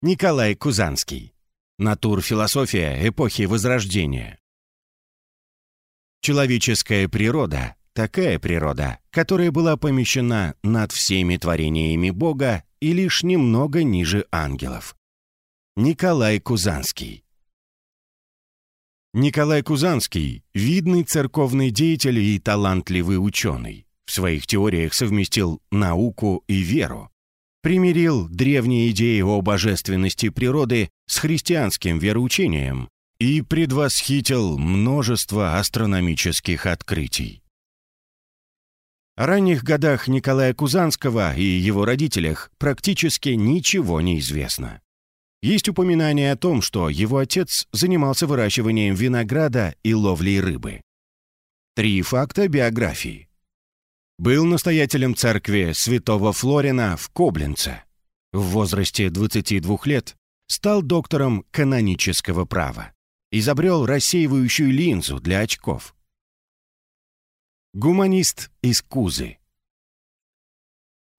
Николай Кузанский. Натурфилософия эпохи Возрождения. Человеческая природа — такая природа, которая была помещена над всеми творениями Бога и лишь немного ниже ангелов. Николай Кузанский. Николай Кузанский – видный церковный деятель и талантливый ученый. В своих теориях совместил науку и веру. Примирил древние идеи о божественности природы с христианским вероучением и предвосхитил множество астрономических открытий. О ранних годах Николая Кузанского и его родителях практически ничего не известно. Есть упоминание о том, что его отец занимался выращиванием винограда и ловлей рыбы. Три факта биографии. Был настоятелем церкви святого Флорина в Коблинце. В возрасте 22 лет стал доктором канонического права. Изобрел рассеивающую линзу для очков. Гуманист из Кузы.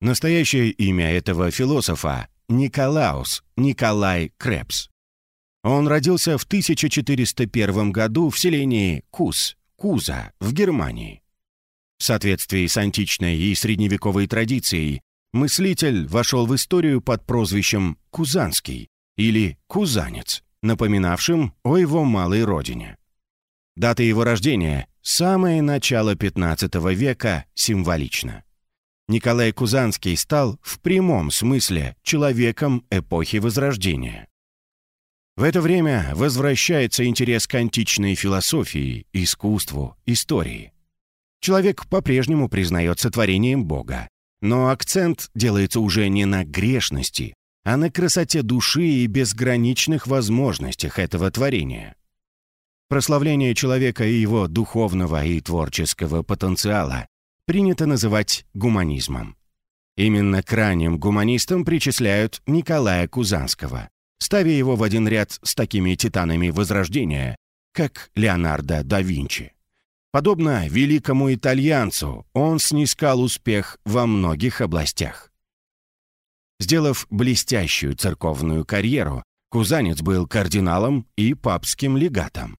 Настоящее имя этого философа Николаус Николай Крепс. Он родился в 1401 году в селении Куз, Куза, в Германии. В соответствии с античной и средневековой традицией, мыслитель вошел в историю под прозвищем Кузанский или Кузанец, напоминавшим о его малой родине. Дата его рождения – самое начало XV века символична. Николай Кузанский стал в прямом смысле человеком эпохи Возрождения. В это время возвращается интерес к античной философии, искусству, истории. Человек по-прежнему признается творением Бога, но акцент делается уже не на грешности, а на красоте души и безграничных возможностях этого творения. Прославление человека и его духовного и творческого потенциала принято называть гуманизмом. Именно к ранним гуманистам причисляют Николая Кузанского, ставя его в один ряд с такими титанами Возрождения, как Леонардо да Винчи. Подобно великому итальянцу, он снискал успех во многих областях. Сделав блестящую церковную карьеру, Кузанец был кардиналом и папским легатом.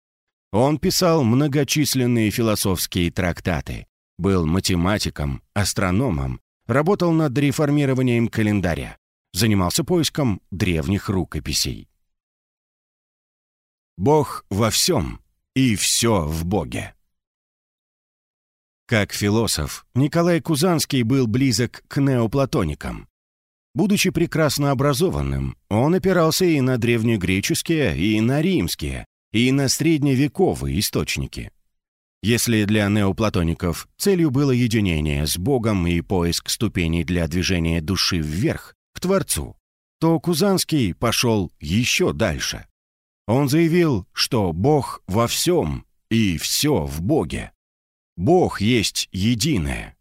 Он писал многочисленные философские трактаты, был математиком, астрономом, работал над реформированием календаря, занимался поиском древних рукописей. Бог во всем и все в Боге. Как философ, Николай Кузанский был близок к неоплатоникам. Будучи прекрасно образованным, он опирался и на древнегреческие, и на римские, и на средневековые источники. Если для неоплатоников целью было единение с Богом и поиск ступеней для движения души вверх, к Творцу, то Кузанский пошел еще дальше. Он заявил, что Бог во всем и все в Боге. Бог есть единое.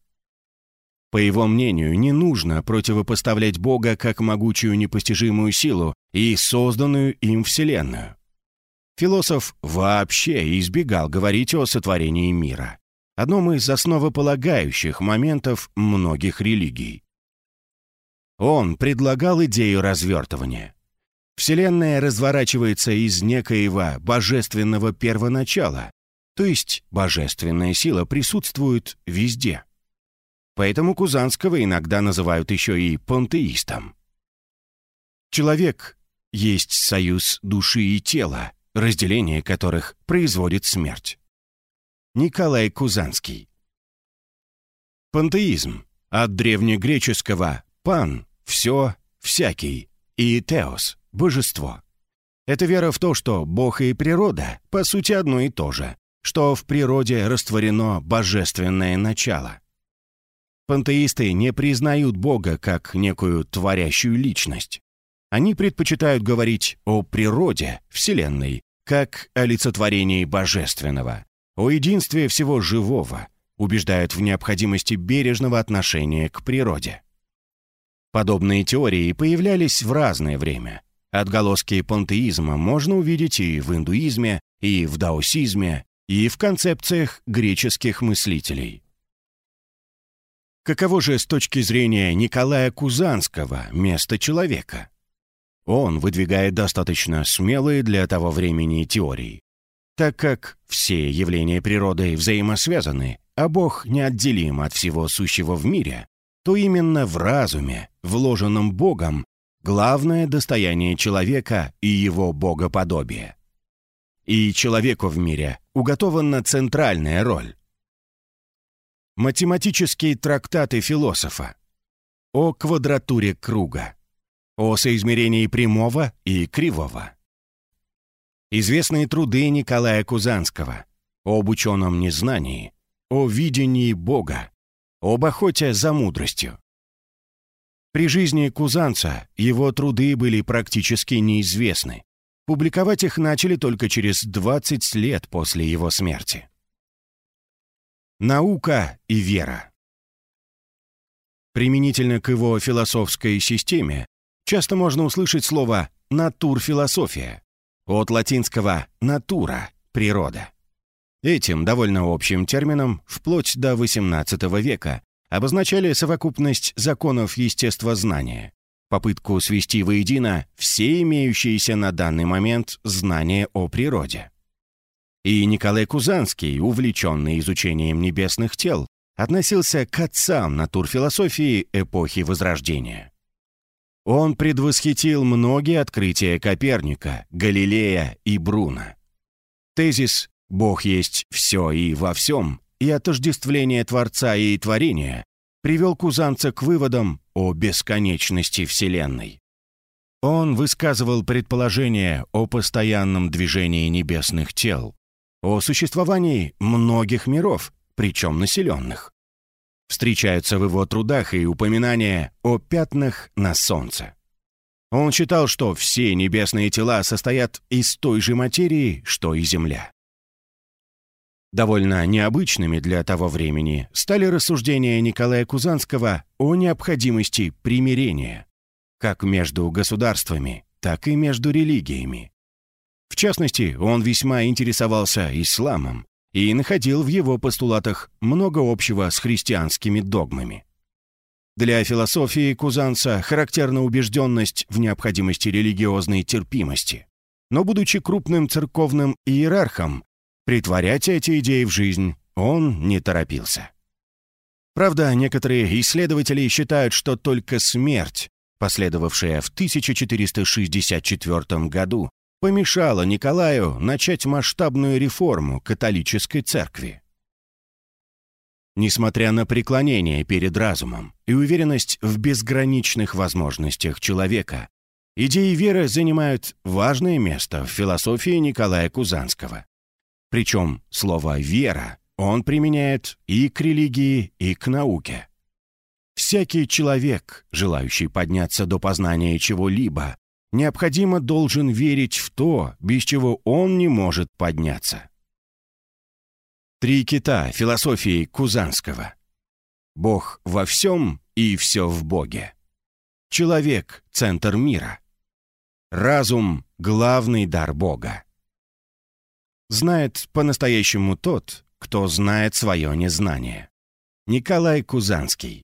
По его мнению, не нужно противопоставлять Бога как могучую непостижимую силу и созданную им Вселенную. Философ вообще избегал говорить о сотворении мира, одном из основополагающих моментов многих религий. Он предлагал идею развертывания. Вселенная разворачивается из некоего божественного первоначала, то есть божественная сила присутствует везде. Поэтому Кузанского иногда называют еще и пантеистом. Человек есть союз души и тела, разделение которых производит смерть. Николай Кузанский Пантеизм от древнегреческого «пан» — «все», «всякий» и «теос» — «божество». Это вера в то, что Бог и природа по сути одно и то же, что в природе растворено божественное начало. Пантеисты не признают Бога как некую творящую личность. Они предпочитают говорить о природе, Вселенной, как олицетворении божественного, о единстве всего живого, убеждают в необходимости бережного отношения к природе. Подобные теории появлялись в разное время. Отголоски пантеизма можно увидеть и в индуизме, и в даосизме, и в концепциях греческих мыслителей. Каково же с точки зрения Николая Кузанского место человека? он выдвигает достаточно смелые для того времени теории. Так как все явления природы взаимосвязаны, а Бог неотделим от всего сущего в мире, то именно в разуме, вложенном Богом, главное достояние человека и его богоподобие. И человеку в мире уготована центральная роль. Математические трактаты философа о квадратуре круга, о соизмерении прямого и кривого. Известные труды Николая Кузанского об ученом незнании, о видении Бога, об охоте за мудростью. При жизни Кузанца его труды были практически неизвестны. Публиковать их начали только через 20 лет после его смерти. Наука и вера Применительно к его философской системе часто можно услышать слово «натурфилософия» от латинского «натура» — «природа». Этим довольно общим термином вплоть до XVIII века обозначали совокупность законов естествознания, попытку свести воедино все имеющиеся на данный момент знания о природе. И Николай Кузанский, увлеченный изучением небесных тел, относился к отцам натурфилософии эпохи Возрождения. Он предвосхитил многие открытия Коперника, Галилея и Бруна. Тезис «Бог есть все и во всем» и отождествление Творца и творения привел Кузанца к выводам о бесконечности Вселенной. Он высказывал предположение о постоянном движении небесных тел, о существовании многих миров, причем населенных. Встречаются в его трудах и упоминания о пятнах на Солнце. Он считал, что все небесные тела состоят из той же материи, что и Земля. Довольно необычными для того времени стали рассуждения Николая Кузанского о необходимости примирения, как между государствами, так и между религиями. В частности, он весьма интересовался исламом, и находил в его постулатах много общего с христианскими догмами. Для философии Кузанца характерна убежденность в необходимости религиозной терпимости. Но, будучи крупным церковным иерархом, притворять эти идеи в жизнь он не торопился. Правда, некоторые исследователи считают, что только смерть, последовавшая в 1464 году, помешало Николаю начать масштабную реформу католической церкви. Несмотря на преклонение перед разумом и уверенность в безграничных возможностях человека, идеи веры занимают важное место в философии Николая Кузанского. Причем слово «вера» он применяет и к религии, и к науке. Всякий человек, желающий подняться до познания чего-либо, необходимо должен верить в то, без чего он не может подняться. Три кита философии Кузанского. Бог во всем и все в Боге. Человек — центр мира. Разум — главный дар Бога. Знает по-настоящему тот, кто знает свое незнание. Николай Кузанский.